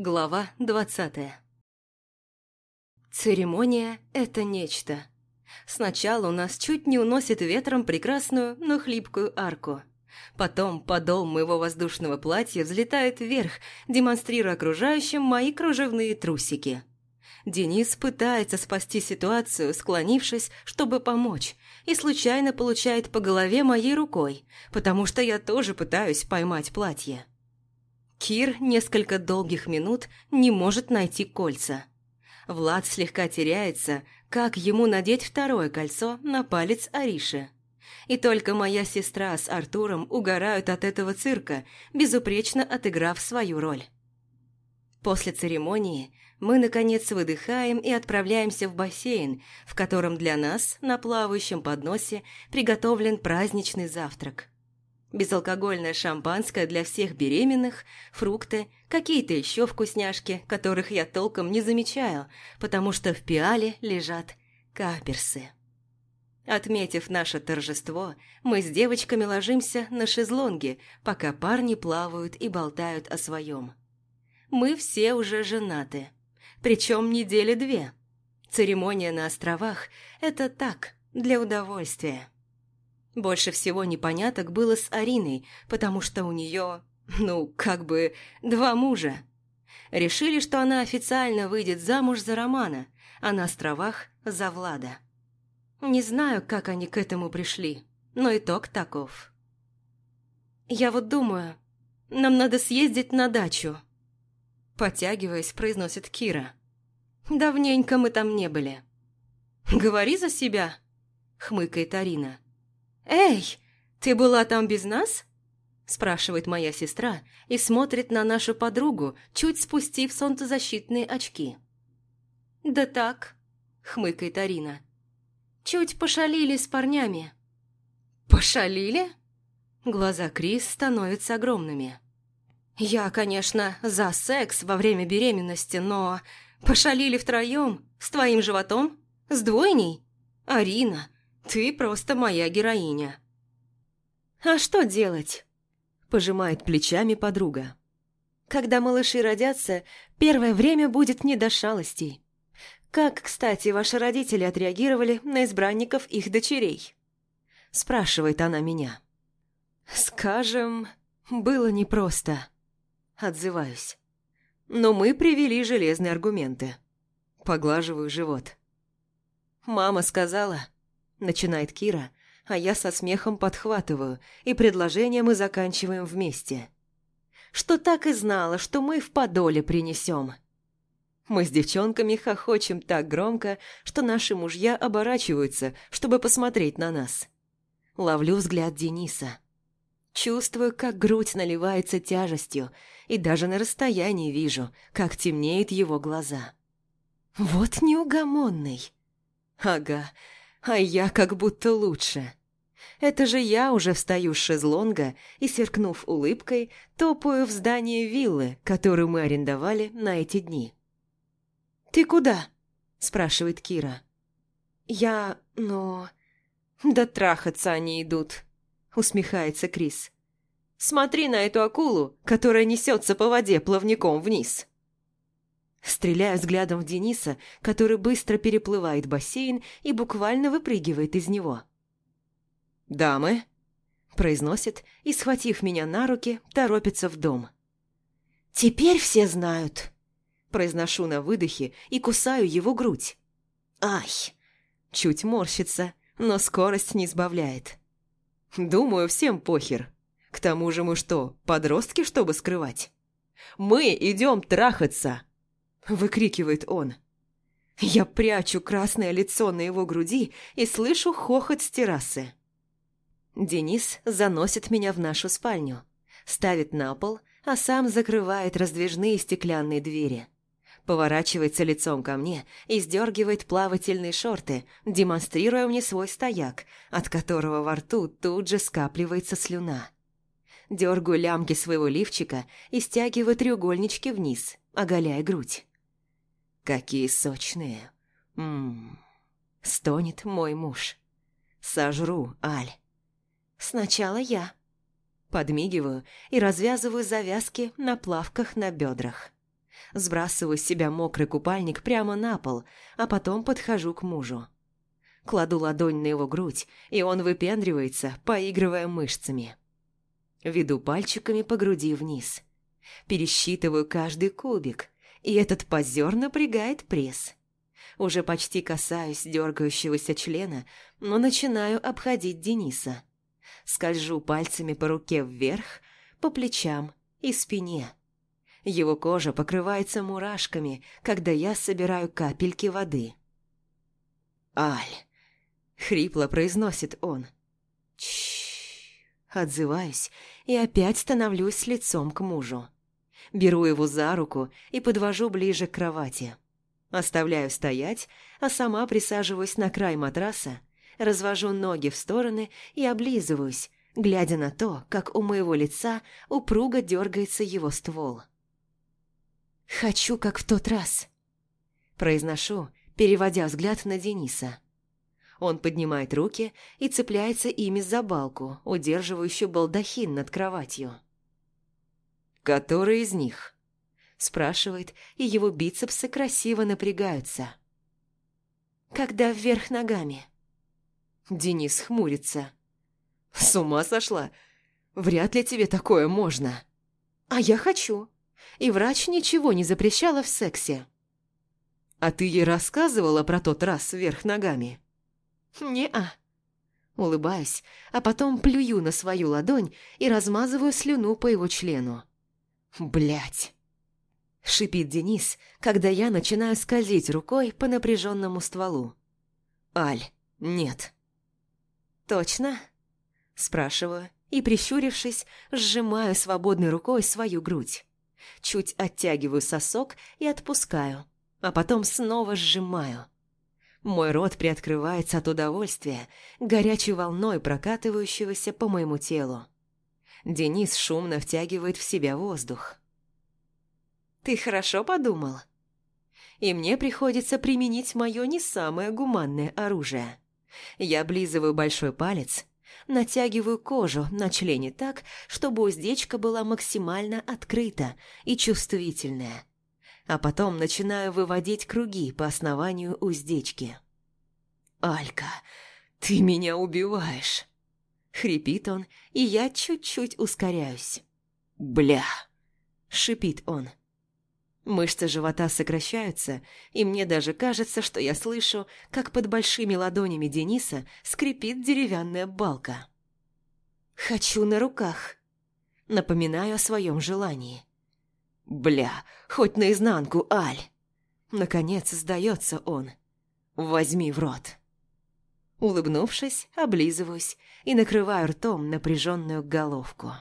Глава двадцатая Церемония – это нечто. Сначала у нас чуть не уносит ветром прекрасную, но хлипкую арку. Потом подол моего воздушного платья взлетает вверх, демонстрируя окружающим мои кружевные трусики. Денис пытается спасти ситуацию, склонившись, чтобы помочь, и случайно получает по голове моей рукой, потому что я тоже пытаюсь поймать платье. Кир несколько долгих минут не может найти кольца. Влад слегка теряется, как ему надеть второе кольцо на палец Ариши. И только моя сестра с Артуром угорают от этого цирка, безупречно отыграв свою роль. После церемонии мы, наконец, выдыхаем и отправляемся в бассейн, в котором для нас на плавающем подносе приготовлен праздничный завтрак. Безалкогольное шампанское для всех беременных, фрукты, какие-то еще вкусняшки, которых я толком не замечаю, потому что в пиале лежат каперсы. Отметив наше торжество, мы с девочками ложимся на шезлонги, пока парни плавают и болтают о своем. Мы все уже женаты, причем недели две. Церемония на островах – это так, для удовольствия. Больше всего непоняток было с Ариной, потому что у нее, ну, как бы, два мужа. Решили, что она официально выйдет замуж за Романа, а на островах – за Влада. Не знаю, как они к этому пришли, но итог таков. «Я вот думаю, нам надо съездить на дачу», – подтягиваясь, произносит Кира. «Давненько мы там не были». «Говори за себя», – хмыкает Арина. «Эй, ты была там без нас?» спрашивает моя сестра и смотрит на нашу подругу, чуть спустив солнцезащитные очки. «Да так», — хмыкает Арина. «Чуть пошалили с парнями». «Пошалили?» Глаза Крис становятся огромными. «Я, конечно, за секс во время беременности, но пошалили втроем, с твоим животом, с двойней? Арина, ты просто моя героиня». «А что делать?» – пожимает плечами подруга. «Когда малыши родятся, первое время будет не до шалостей. Как, кстати, ваши родители отреагировали на избранников их дочерей?» – спрашивает она меня. «Скажем, было непросто», – отзываюсь. «Но мы привели железные аргументы». Поглаживаю живот. «Мама сказала, Начинает Кира, а я со смехом подхватываю, и предложение мы заканчиваем вместе. Что так и знала, что мы в подоле принесем. Мы с девчонками хохочем так громко, что наши мужья оборачиваются, чтобы посмотреть на нас. Ловлю взгляд Дениса. Чувствую, как грудь наливается тяжестью, и даже на расстоянии вижу, как темнеют его глаза. Вот неугомонный. Ага, а я как будто лучше. Это же я уже встаю с шезлонга и, сверкнув улыбкой, топаю в здание виллы, которую мы арендовали на эти дни. «Ты куда?» – спрашивает Кира. «Я... ну...» «Да трахаться они идут», – усмехается Крис. «Смотри на эту акулу, которая несется по воде плавником вниз». Стреляю взглядом в Дениса, который быстро переплывает бассейн и буквально выпрыгивает из него. «Дамы», – произносит и, схватив меня на руки, торопится в дом. «Теперь все знают», – произношу на выдохе и кусаю его грудь. «Ай!» – чуть морщится, но скорость не сбавляет. «Думаю, всем похер. К тому же мы что, подростки, чтобы скрывать? Мы идем трахаться!» Выкрикивает он. Я прячу красное лицо на его груди и слышу хохот с террасы. Денис заносит меня в нашу спальню, ставит на пол, а сам закрывает раздвижные стеклянные двери. Поворачивается лицом ко мне и сдергивает плавательные шорты, демонстрируя мне свой стояк, от которого во рту тут же скапливается слюна. Дергаю лямки своего лифчика и стягиваю треугольнички вниз, оголяя грудь. Какие сочные. Ммм. Стонет мой муж. Сожру, Аль. Сначала я. Подмигиваю и развязываю завязки на плавках на бедрах. Сбрасываю с себя мокрый купальник прямо на пол, а потом подхожу к мужу. Кладу ладонь на его грудь, и он выпендривается, поигрывая мышцами. Веду пальчиками по груди вниз. Пересчитываю каждый кубик, и этот позер напрягает пресс. Уже почти касаюсь дергающегося члена, но начинаю обходить Дениса. Скольжу пальцами по руке вверх, по плечам и спине. Его кожа покрывается мурашками, когда я собираю капельки воды. «Аль!» — хрипло произносит он. Чш. Отзываюсь и опять становлюсь лицом к мужу. Беру его за руку и подвожу ближе к кровати. Оставляю стоять, а сама присаживаюсь на край матраса, развожу ноги в стороны и облизываюсь, глядя на то, как у моего лица упруго дергается его ствол. «Хочу, как в тот раз», – произношу, переводя взгляд на Дениса. Он поднимает руки и цепляется ими за балку, удерживающую балдахин над кроватью. «Который из них?» – спрашивает, и его бицепсы красиво напрягаются. «Когда вверх ногами». Денис хмурится. «С ума сошла? Вряд ли тебе такое можно». «А я хочу. И врач ничего не запрещала в сексе». «А ты ей рассказывала про тот раз вверх ногами?» «Не-а». Улыбаюсь, а потом плюю на свою ладонь и размазываю слюну по его члену. Блять! Шипит Денис, когда я начинаю скользить рукой по напряженному стволу. «Аль, нет». «Точно?» Спрашиваю и, прищурившись, сжимаю свободной рукой свою грудь. Чуть оттягиваю сосок и отпускаю, а потом снова сжимаю. Мой рот приоткрывается от удовольствия, горячей волной прокатывающегося по моему телу. Денис шумно втягивает в себя воздух. «Ты хорошо подумал?» И мне приходится применить мое не самое гуманное оружие. Я облизываю большой палец, натягиваю кожу на члене так, чтобы уздечка была максимально открыта и чувствительная, а потом начинаю выводить круги по основанию уздечки. «Алька, ты меня убиваешь!» Хрипит он, и я чуть-чуть ускоряюсь. «Бля!» – шипит он. Мышцы живота сокращаются, и мне даже кажется, что я слышу, как под большими ладонями Дениса скрипит деревянная балка. «Хочу на руках», – напоминаю о своем желании. «Бля, хоть наизнанку, Аль!» Наконец сдается он. «Возьми в рот». Улыбнувшись, облизываюсь и накрываю ртом напряженную головку.